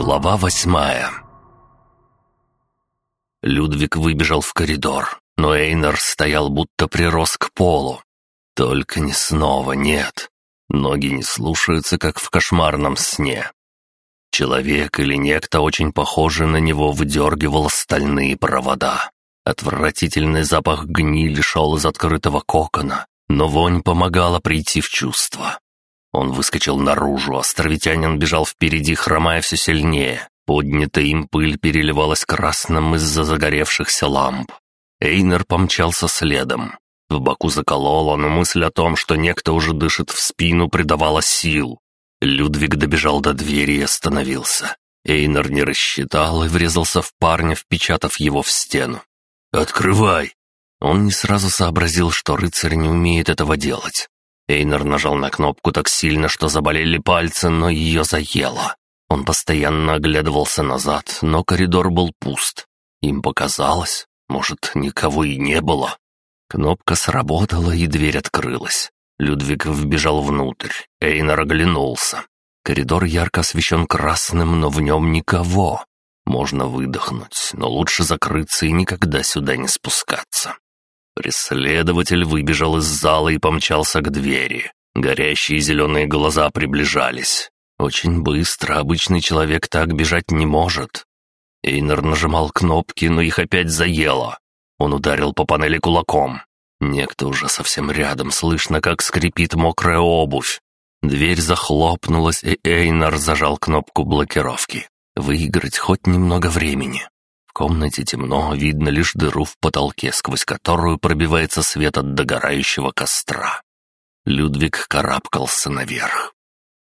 Глава восьмая Людвиг выбежал в коридор, но Эйнер стоял будто прирос к полу. Только не снова, нет. Ноги не слушаются, как в кошмарном сне. Человек или некто, очень похожий на него, выдергивал стальные провода. Отвратительный запах гнили шел из открытого кокона, но вонь помогала прийти в чувство. Он выскочил наружу, островитянин бежал впереди, хромая все сильнее. Поднятая им пыль переливалась красным из-за загоревшихся ламп. Эйнер помчался следом. В боку закололо, но мысль о том, что некто уже дышит в спину, придавала сил. Людвиг добежал до двери и остановился. Эйнер не рассчитал и врезался в парня, впечатав его в стену. «Открывай!» Он не сразу сообразил, что рыцарь не умеет этого делать. Эйнер нажал на кнопку так сильно, что заболели пальцы, но ее заело. Он постоянно оглядывался назад, но коридор был пуст. Им показалось, может, никого и не было. Кнопка сработала, и дверь открылась. Людвиг вбежал внутрь. Эйнер оглянулся. Коридор ярко освещен красным, но в нем никого. Можно выдохнуть, но лучше закрыться и никогда сюда не спускаться. Преследователь выбежал из зала и помчался к двери. Горящие зеленые глаза приближались. Очень быстро, обычный человек так бежать не может. Эйнер нажимал кнопки, но их опять заело. Он ударил по панели кулаком. Некто уже совсем рядом, слышно, как скрипит мокрая обувь. Дверь захлопнулась, и Эйнар зажал кнопку блокировки. Выиграть хоть немного времени комнате темно, видно лишь дыру в потолке, сквозь которую пробивается свет от догорающего костра. Людвиг карабкался наверх.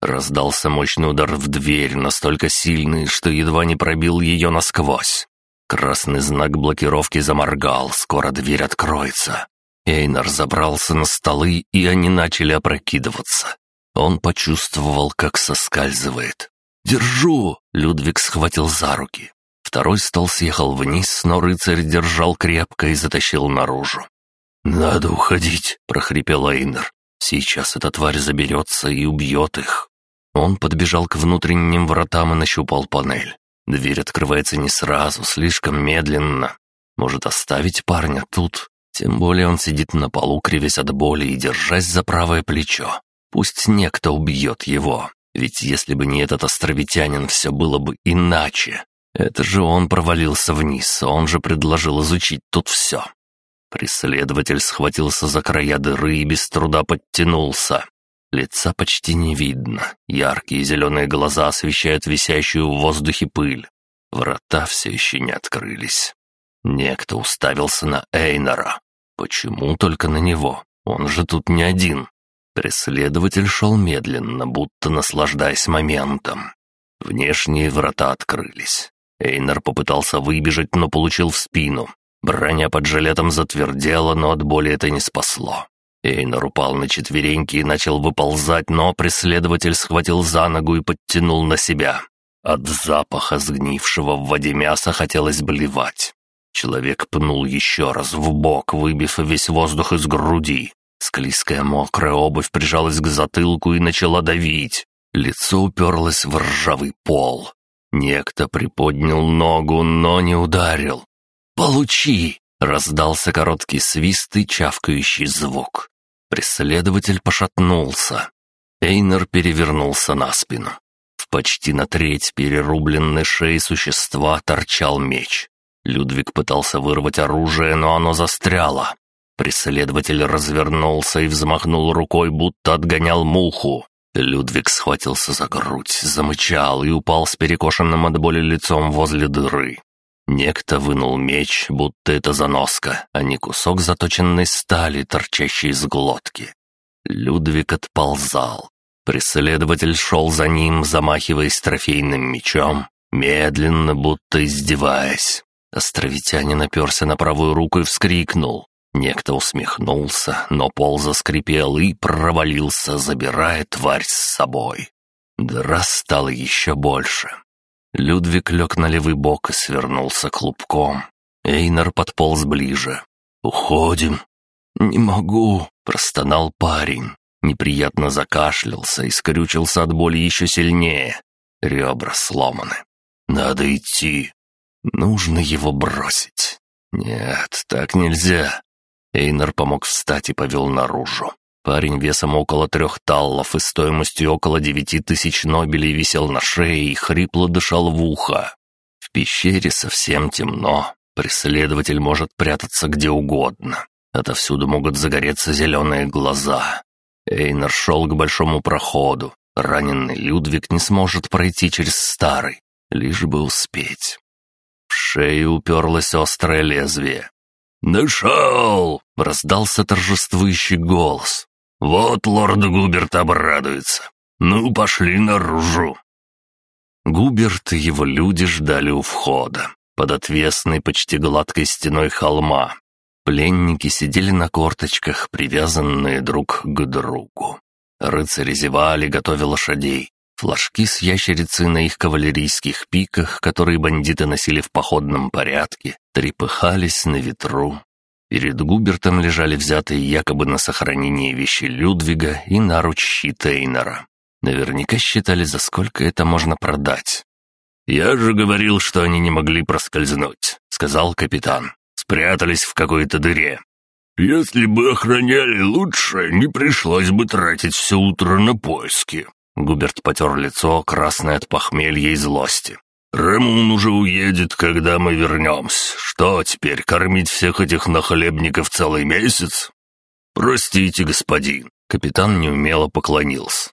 Раздался мощный удар в дверь, настолько сильный, что едва не пробил ее насквозь. Красный знак блокировки заморгал, скоро дверь откроется. Эйнар забрался на столы, и они начали опрокидываться. Он почувствовал, как соскальзывает. «Держу!» — Людвиг схватил за руки. Второй стол съехал вниз, но рыцарь держал крепко и затащил наружу. «Надо уходить», — прохрипел Эйнер. «Сейчас эта тварь заберется и убьет их». Он подбежал к внутренним вратам и нащупал панель. Дверь открывается не сразу, слишком медленно. Может оставить парня тут? Тем более он сидит на полу, кривясь от боли и держась за правое плечо. Пусть некто убьет его. Ведь если бы не этот островитянин, все было бы иначе. Это же он провалился вниз, он же предложил изучить тут все. Преследователь схватился за края дыры и без труда подтянулся. Лица почти не видно, яркие зеленые глаза освещают висящую в воздухе пыль. Врата все еще не открылись. Некто уставился на Эйнора. Почему только на него? Он же тут не один. Преследователь шел медленно, будто наслаждаясь моментом. Внешние врата открылись. Эйнер попытался выбежать, но получил в спину. Броня под жилетом затвердела, но от боли это не спасло. Эйнер упал на четвереньки и начал выползать, но преследователь схватил за ногу и подтянул на себя. От запаха сгнившего в воде мяса хотелось блевать. Человек пнул еще раз в бок, выбив весь воздух из груди. Склизкая мокрая обувь прижалась к затылку и начала давить. Лицо уперлось в ржавый пол. Некто приподнял ногу, но не ударил. «Получи!» — раздался короткий свист и чавкающий звук. Преследователь пошатнулся. Эйнер перевернулся на спину. В почти на треть перерубленной шеи существа торчал меч. Людвиг пытался вырвать оружие, но оно застряло. Преследователь развернулся и взмахнул рукой, будто отгонял муху. Людвиг схватился за грудь, замычал и упал с перекошенным от боли лицом возле дыры. Некто вынул меч, будто это заноска, а не кусок заточенной стали, торчащей из глотки. Людвиг отползал. Преследователь шел за ним, замахиваясь трофейным мечом, медленно, будто издеваясь. Островитянин оперся на правую руку и вскрикнул. Некто усмехнулся, но пол заскрипел и провалился, забирая тварь с собой. Дыра стала еще больше. Людвиг лег на левый бок и свернулся клубком. Эйнер подполз ближе. «Уходим». «Не могу», — простонал парень. Неприятно закашлялся и скрючился от боли еще сильнее. Ребра сломаны. Надо идти. Нужно его бросить. Нет, так нельзя. Эйнер помог встать и повел наружу. Парень весом около трех таллов и стоимостью около девяти тысяч нобелей висел на шее и хрипло дышал в ухо. В пещере совсем темно. Преследователь может прятаться где угодно. Отовсюду могут загореться зеленые глаза. Эйнер шел к большому проходу. Раненый Людвиг не сможет пройти через старый, лишь бы успеть. В шею уперлось острое лезвие. «Нашел!» — раздался торжествующий голос. «Вот лорд Губерт обрадуется. Ну, пошли наружу!» Губерт и его люди ждали у входа, под отвесной, почти гладкой стеной холма. Пленники сидели на корточках, привязанные друг к другу. Рыцари зевали, готовя лошадей. Флажки с ящерицей на их кавалерийских пиках, которые бандиты носили в походном порядке, трепыхались на ветру. Перед Губертом лежали взятые якобы на сохранение вещи Людвига и наруч Тейнера. Наверняка считали, за сколько это можно продать. «Я же говорил, что они не могли проскользнуть», — сказал капитан. «Спрятались в какой-то дыре. «Если бы охраняли лучше, не пришлось бы тратить все утро на поиски». Губерт потер лицо, красное от похмелья и злости. «Рамун уже уедет, когда мы вернемся. Что теперь, кормить всех этих нахлебников целый месяц?» «Простите, господин», — капитан неумело поклонился.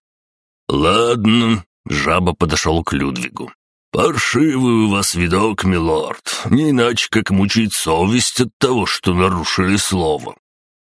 «Ладно», — жаба подошел к Людвигу. «Паршивый у вас видок, милорд, не иначе, как мучить совесть от того, что нарушили слово.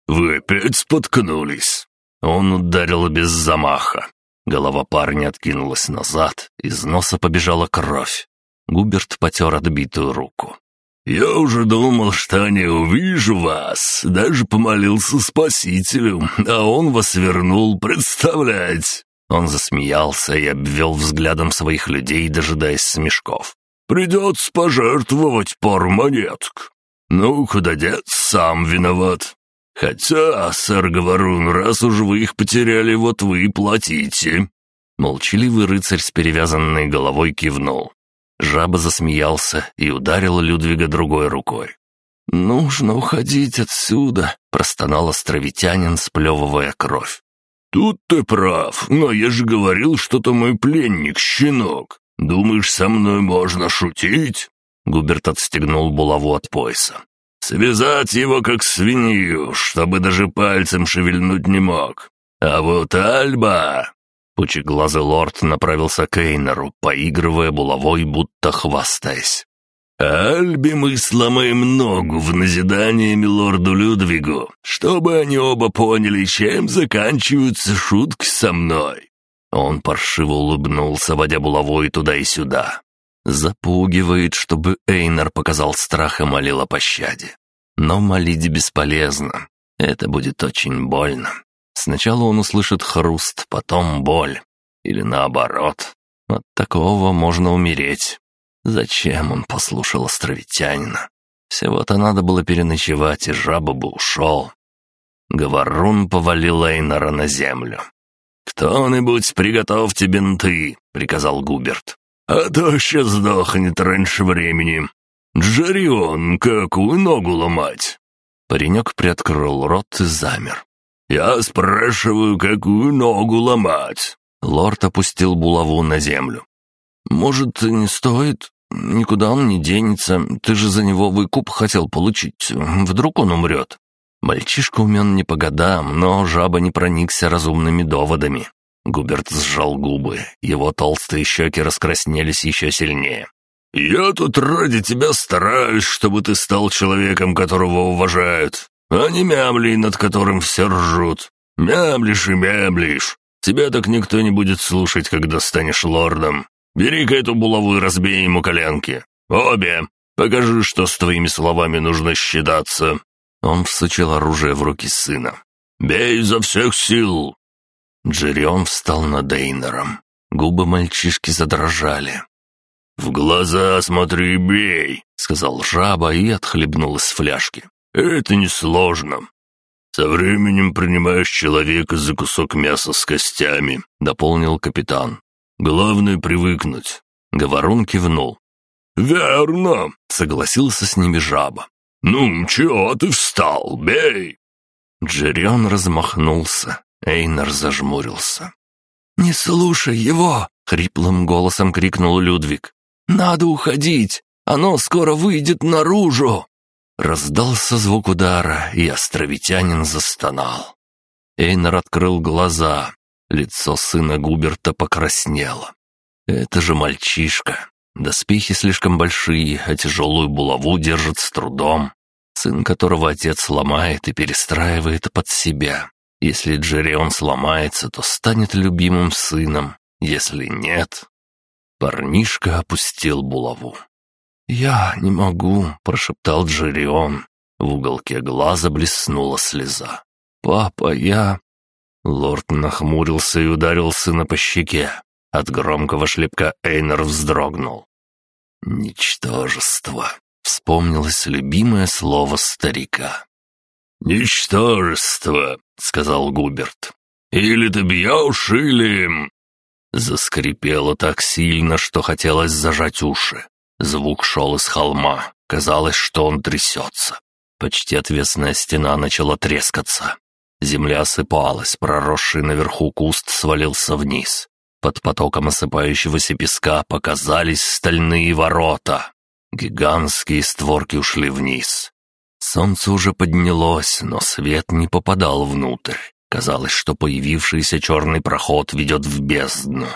Вы опять споткнулись». Он ударил без замаха. Голова парня откинулась назад, из носа побежала кровь. Губерт потер отбитую руку. «Я уже думал, что не увижу вас. Даже помолился спасителю, а он вас вернул, представлять!» Он засмеялся и обвел взглядом своих людей, дожидаясь смешков. «Придется пожертвовать пару монеток. Ну, куда деться, сам виноват. Хотя, сэр Говорун, раз уж вы их потеряли, вот вы и платите». Молчаливый рыцарь с перевязанной головой кивнул. Жаба засмеялся и ударил Людвига другой рукой. «Нужно уходить отсюда», — простонал островитянин, сплевывая кровь. «Тут ты прав, но я же говорил, что ты мой пленник, щенок. Думаешь, со мной можно шутить?» Губерт отстегнул булаву от пояса. «Связать его как свинью, чтобы даже пальцем шевельнуть не мог. А вот Альба...» Пучеглазый лорд направился к Эйнеру, поигрывая булавой, будто хвастаясь. «Альби мы сломаем ногу в назидание милорду Людвигу, чтобы они оба поняли, чем заканчиваются шутки со мной». Он паршиво улыбнулся, водя булавой туда и сюда. Запугивает, чтобы Эйнер показал страх и молил о пощаде. Но молить бесполезно. Это будет очень больно. Сначала он услышит хруст, потом боль. Или наоборот. От такого можно умереть. Зачем он послушал островитянина? Всего-то надо было переночевать, и жаба бы ушел. Говорун повалил Эйнора на землю. «Кто-нибудь приготовьте бинты», — приказал Губерт. «А то сейчас сдохнет раньше времени. Джарион, какую ногу ломать?» Паренек приоткрыл рот и замер. «Я спрашиваю, какую ногу ломать?» Лорд опустил булаву на землю. «Может, не стоит? Никуда он не денется. Ты же за него выкуп хотел получить. Вдруг он умрет?» Мальчишка умен не по годам, но жаба не проникся разумными доводами. Губерт сжал губы, его толстые щеки раскраснелись еще сильнее. «Я тут ради тебя стараюсь, чтобы ты стал человеком, которого уважают а не мямли, над которым все ржут. Мямлишь и мямлишь. Тебя так никто не будет слушать, когда станешь лордом. Бери-ка эту булаву и разбей ему коленки. Обе. Покажи, что с твоими словами нужно считаться». Он всучил оружие в руки сына. «Бей изо всех сил!» Джерион встал над Эйнером. Губы мальчишки задрожали. «В глаза смотри и бей!» — сказал жаба и отхлебнул из фляжки. Это несложно. Со временем принимаешь человека за кусок мяса с костями», — дополнил капитан. «Главное — привыкнуть». Говорун кивнул. «Верно», — согласился с ними жаба. «Ну, чего ты встал? Бей!» Джерион размахнулся. Эйнар зажмурился. «Не слушай его!» — хриплым голосом крикнул Людвиг. «Надо уходить! Оно скоро выйдет наружу!» Раздался звук удара, и островитянин застонал. Эйнар открыл глаза. Лицо сына Губерта покраснело. «Это же мальчишка. Доспехи слишком большие, а тяжелую булаву держит с трудом. Сын, которого отец ломает и перестраивает под себя. Если Джерион сломается, то станет любимым сыном. Если нет...» Парнишка опустил булаву. «Я не могу», — прошептал Джерион. В уголке глаза блеснула слеза. «Папа, я...» Лорд нахмурился и ударил сына по щеке. От громкого шлепка Эйнер вздрогнул. «Ничтожество», — вспомнилось любимое слово старика. «Ничтожество», — сказал Губерт. «Или ты бьешь, или...» Заскрипело так сильно, что хотелось зажать уши. Звук шел из холма. Казалось, что он трясется. Почти отвесная стена начала трескаться. Земля осыпалась, проросший наверху куст свалился вниз. Под потоком осыпающегося песка показались стальные ворота. Гигантские створки ушли вниз. Солнце уже поднялось, но свет не попадал внутрь. Казалось, что появившийся черный проход ведет в бездну.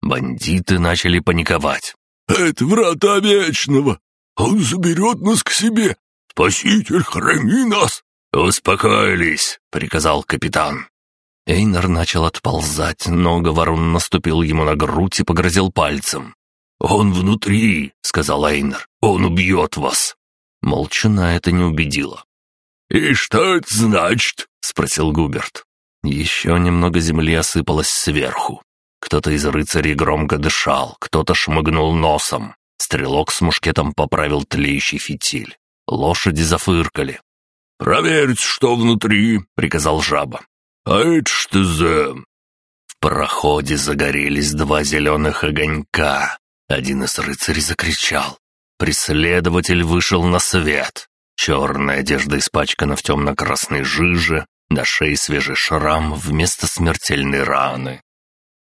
Бандиты начали паниковать. «Это врата Вечного! Он заберет нас к себе! Спаситель, храни нас!» «Успокоились!» — приказал капитан. Эйнар начал отползать, но Говорун наступил ему на грудь и погрозил пальцем. «Он внутри!» — сказал Эйнар. «Он убьет вас!» Молчана это не убедило. «И что это значит?» — спросил Губерт. Еще немного земли осыпалось сверху. Кто-то из рыцарей громко дышал, кто-то шмыгнул носом. Стрелок с мушкетом поправил тлеющий фитиль. Лошади зафыркали. «Проверьте, что внутри», — приказал жаба. «А это что за...» В проходе загорелись два зеленых огонька. Один из рыцарей закричал. Преследователь вышел на свет. Черная одежда испачкана в темно-красной жиже, на шее свежий шрам вместо смертельной раны.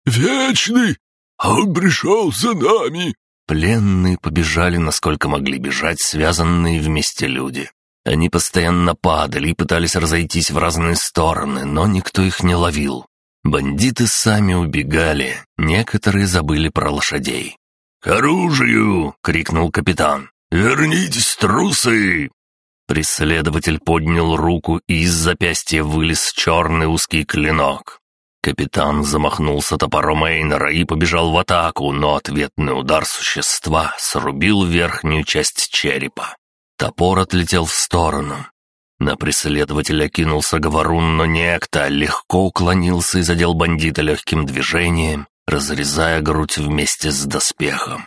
«Вечный! Он пришел за нами!» Пленные побежали, насколько могли бежать связанные вместе люди. Они постоянно падали и пытались разойтись в разные стороны, но никто их не ловил. Бандиты сами убегали, некоторые забыли про лошадей. «К оружию!» — крикнул капитан. «Вернитесь, трусы!» Преследователь поднял руку, и из запястья вылез черный узкий клинок. Капитан замахнулся топором Эйнера и побежал в атаку, но ответный удар существа срубил верхнюю часть черепа. Топор отлетел в сторону. На преследователя кинулся говорун, но некто легко уклонился и задел бандита легким движением, разрезая грудь вместе с доспехом.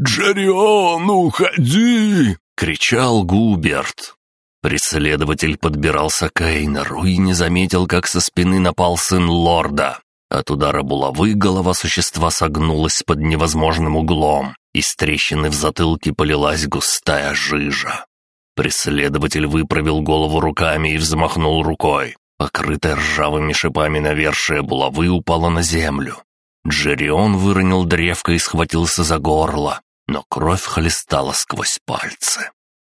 «Джарион, уходи!» — кричал Губерт. Преследователь подбирался к Эйнеру и не заметил, как со спины напал сын лорда. От удара булавы голова существа согнулась под невозможным углом, из трещины в затылке полилась густая жижа. Преследователь выправил голову руками и взмахнул рукой. Покрытая ржавыми шипами навершие булавы упала на землю. Джерион выронил древко и схватился за горло, но кровь хлестала сквозь пальцы.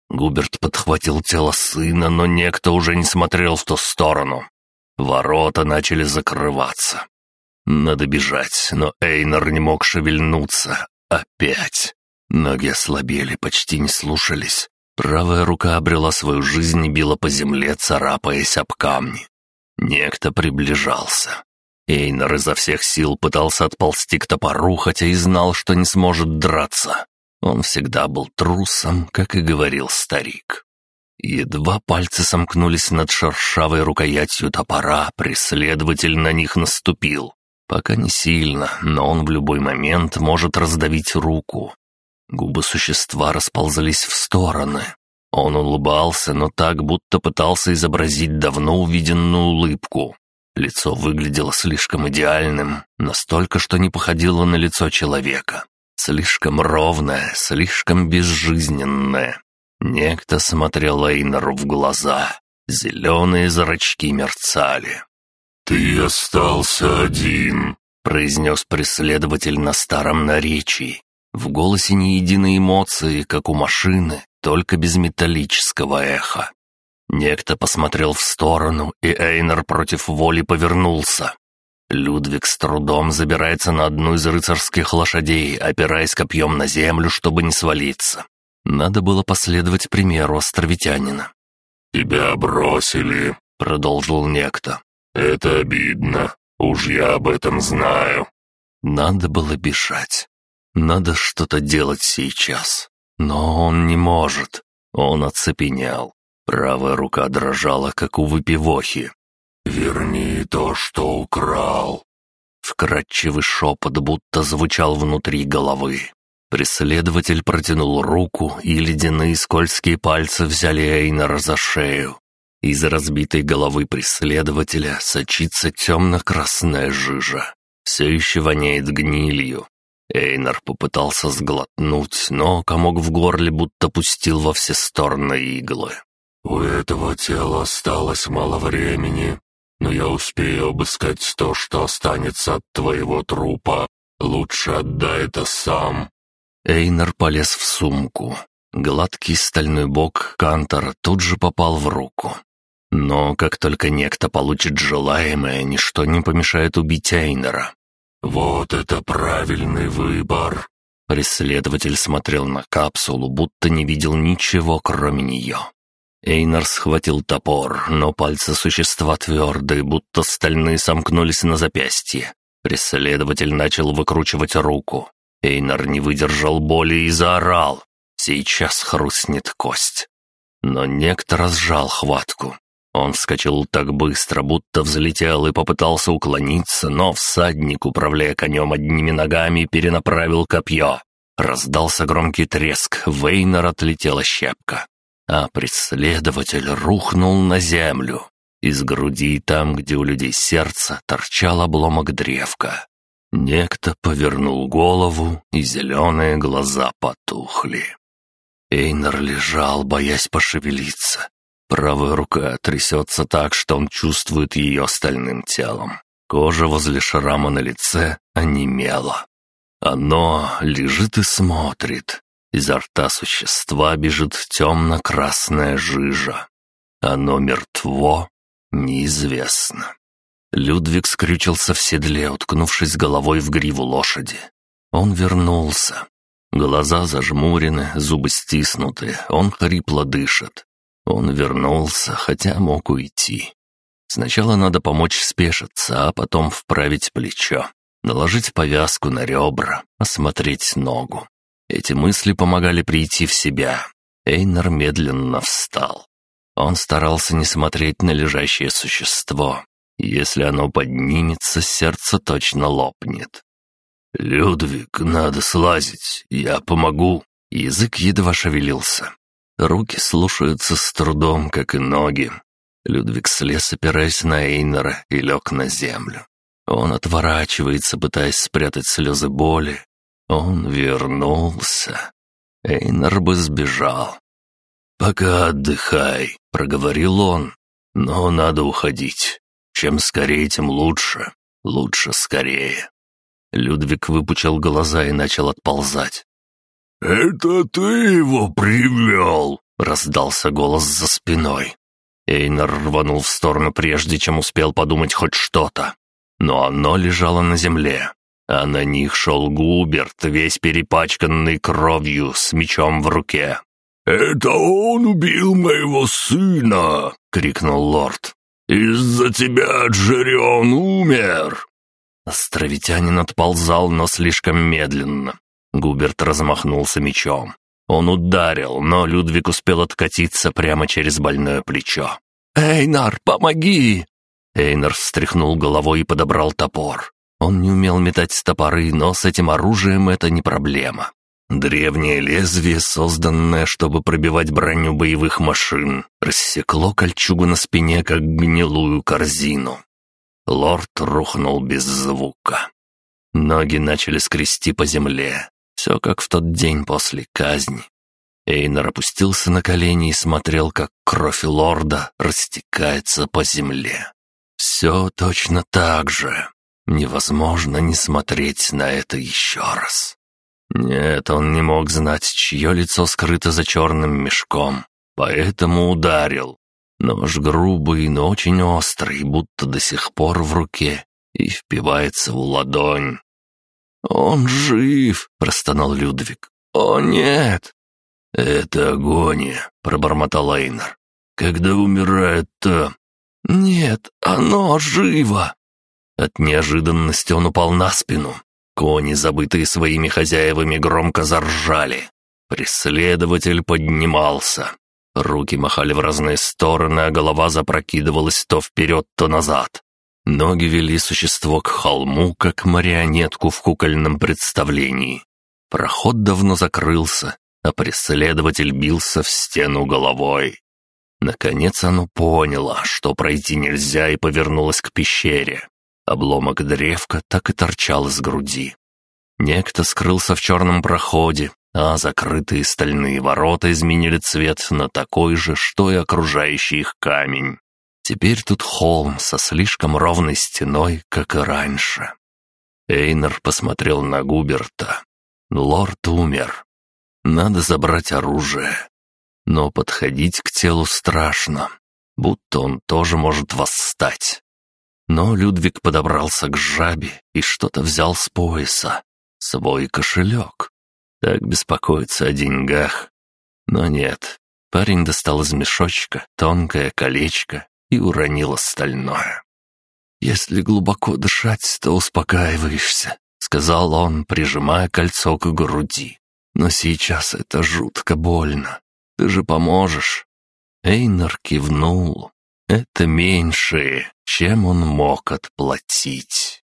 Губерт подхватил тело сына, но некто уже не смотрел в ту сторону. Ворота начали закрываться. Надо бежать, но Эйнер не мог шевельнуться. Опять. Ноги ослабели, почти не слушались. Правая рука обрела свою жизнь и била по земле, царапаясь об камни. Некто приближался. Эйнер изо всех сил пытался отползти к топору, хотя и знал, что не сможет драться. Он всегда был трусом, как и говорил старик. Едва пальцы сомкнулись над шершавой рукоятью топора, преследователь на них наступил. Пока не сильно, но он в любой момент может раздавить руку. Губы существа расползались в стороны. Он улыбался, но так, будто пытался изобразить давно увиденную улыбку. Лицо выглядело слишком идеальным, настолько, что не походило на лицо человека. Слишком ровная, слишком безжизненная. Некто смотрел Эйнеру в глаза. Зеленые зрачки мерцали. «Ты остался один», — произнес преследователь на старом наречии. В голосе ни единой эмоции, как у машины, только без металлического эха. Некто посмотрел в сторону, и Эйнер против воли повернулся. Людвиг с трудом забирается на одну из рыцарских лошадей, опираясь копьем на землю, чтобы не свалиться. Надо было последовать примеру островитянина. «Тебя бросили», — продолжил некто. «Это обидно. Уж я об этом знаю». Надо было бежать. Надо что-то делать сейчас. Но он не может. Он оцепенел. Правая рука дрожала, как у выпивохи. «Верни то, что украл». Вкрадчивый шепот будто звучал внутри головы. Преследователь протянул руку, и ледяные скользкие пальцы взяли Эйнера за шею. Из разбитой головы преследователя сочится темно-красная жижа. Все еще воняет гнилью. Эйнер попытался сглотнуть, но комок в горле будто пустил во все стороны иглы. «У этого тела осталось мало времени, но я успею обыскать то, что останется от твоего трупа. Лучше отдай это сам». Эйнер полез в сумку. Гладкий стальной бок Кантора тут же попал в руку. Но как только некто получит желаемое, ничто не помешает убить Эйнера. «Вот это правильный выбор!» Преследователь смотрел на капсулу, будто не видел ничего, кроме нее. Эйнар схватил топор, но пальцы существа твердые, будто стальные сомкнулись на запястье. Преследователь начал выкручивать руку. Эйнар не выдержал боли и заорал. Сейчас хрустнет кость. Но некто разжал хватку. Он вскочил так быстро, будто взлетел и попытался уклониться, но всадник, управляя конем одними ногами, перенаправил копье. Раздался громкий треск, Вейнер отлетела щепка. А преследователь рухнул на землю. Из груди, там, где у людей сердце, торчал обломок древка. Некто повернул голову, и зеленые глаза потухли. Эйнер лежал, боясь пошевелиться. Правая рука трясется так, что он чувствует ее остальным телом. Кожа возле шрама на лице онемела. Оно лежит и смотрит. Изо рта существа бежит темно-красная жижа. Оно мертво, неизвестно. Людвиг скрючился в седле, уткнувшись головой в гриву лошади. Он вернулся. Глаза зажмурены, зубы стиснуты, он хрипло дышит. Он вернулся, хотя мог уйти. Сначала надо помочь спешиться, а потом вправить плечо, наложить повязку на ребра, осмотреть ногу. Эти мысли помогали прийти в себя. Эйнер медленно встал. Он старался не смотреть на лежащее существо. Если оно поднимется, сердце точно лопнет. «Людвиг, надо слазить, я помогу». Язык едва шевелился. Руки слушаются с трудом, как и ноги. Людвиг слез, опираясь на Эйнера, и лег на землю. Он отворачивается, пытаясь спрятать слезы боли. Он вернулся. Эйнер бы сбежал. «Пока отдыхай», — проговорил он. «Но надо уходить. Чем скорее, тем лучше. Лучше скорее». Людвиг выпучил глаза и начал отползать. «Это ты его привел!» — раздался голос за спиной. Эйнер рванул в сторону, прежде чем успел подумать хоть что-то. Но оно лежало на земле, а на них шел Губерт, весь перепачканный кровью, с мечом в руке. «Это он убил моего сына!» — крикнул лорд. «Из-за тебя Джерион умер!» Островитянин отползал, но слишком медленно. Губерт размахнулся мечом. Он ударил, но Людвиг успел откатиться прямо через больное плечо. «Эйнар, помоги!» Эйнар встряхнул головой и подобрал топор. Он не умел метать топоры, но с этим оружием это не проблема. Древнее лезвие, созданное, чтобы пробивать броню боевых машин, рассекло кольчугу на спине, как гнилую корзину. Лорд рухнул без звука. Ноги начали скрести по земле. Все как в тот день после казни. Эйнер опустился на колени и смотрел, как кровь лорда растекается по земле. Все точно так же. Невозможно не смотреть на это еще раз. Нет, он не мог знать, чье лицо скрыто за черным мешком, поэтому ударил. Нож грубый, но очень острый, будто до сих пор в руке, и впивается в ладонь. «Он жив!» — простонал Людвиг. «О, нет!» «Это агония», — пробормотал Эйнар. «Когда умирает то...» «Нет, оно живо!» От неожиданности он упал на спину. Кони, забытые своими хозяевами, громко заржали. Преследователь поднимался. Руки махали в разные стороны, а голова запрокидывалась то вперед, то назад. Ноги вели существо к холму, как марионетку в кукольном представлении. Проход давно закрылся, а преследователь бился в стену головой. Наконец оно поняло, что пройти нельзя, и повернулось к пещере. Обломок древка так и торчал из груди. Некто скрылся в черном проходе, а закрытые стальные ворота изменили цвет на такой же, что и окружающий их камень. Теперь тут холм со слишком ровной стеной, как и раньше. Эйнер посмотрел на Губерта. Лорд умер. Надо забрать оружие. Но подходить к телу страшно, будто он тоже может восстать. Но Людвиг подобрался к жабе и что-то взял с пояса. Свой кошелек. Так беспокоиться о деньгах. Но нет, парень достал из мешочка тонкое колечко и уронил остальное. «Если глубоко дышать, то успокаиваешься», — сказал он, прижимая кольцо к груди. «Но сейчас это жутко больно. Ты же поможешь». Эйнар кивнул. Это меньшее, чем он мог отплатить.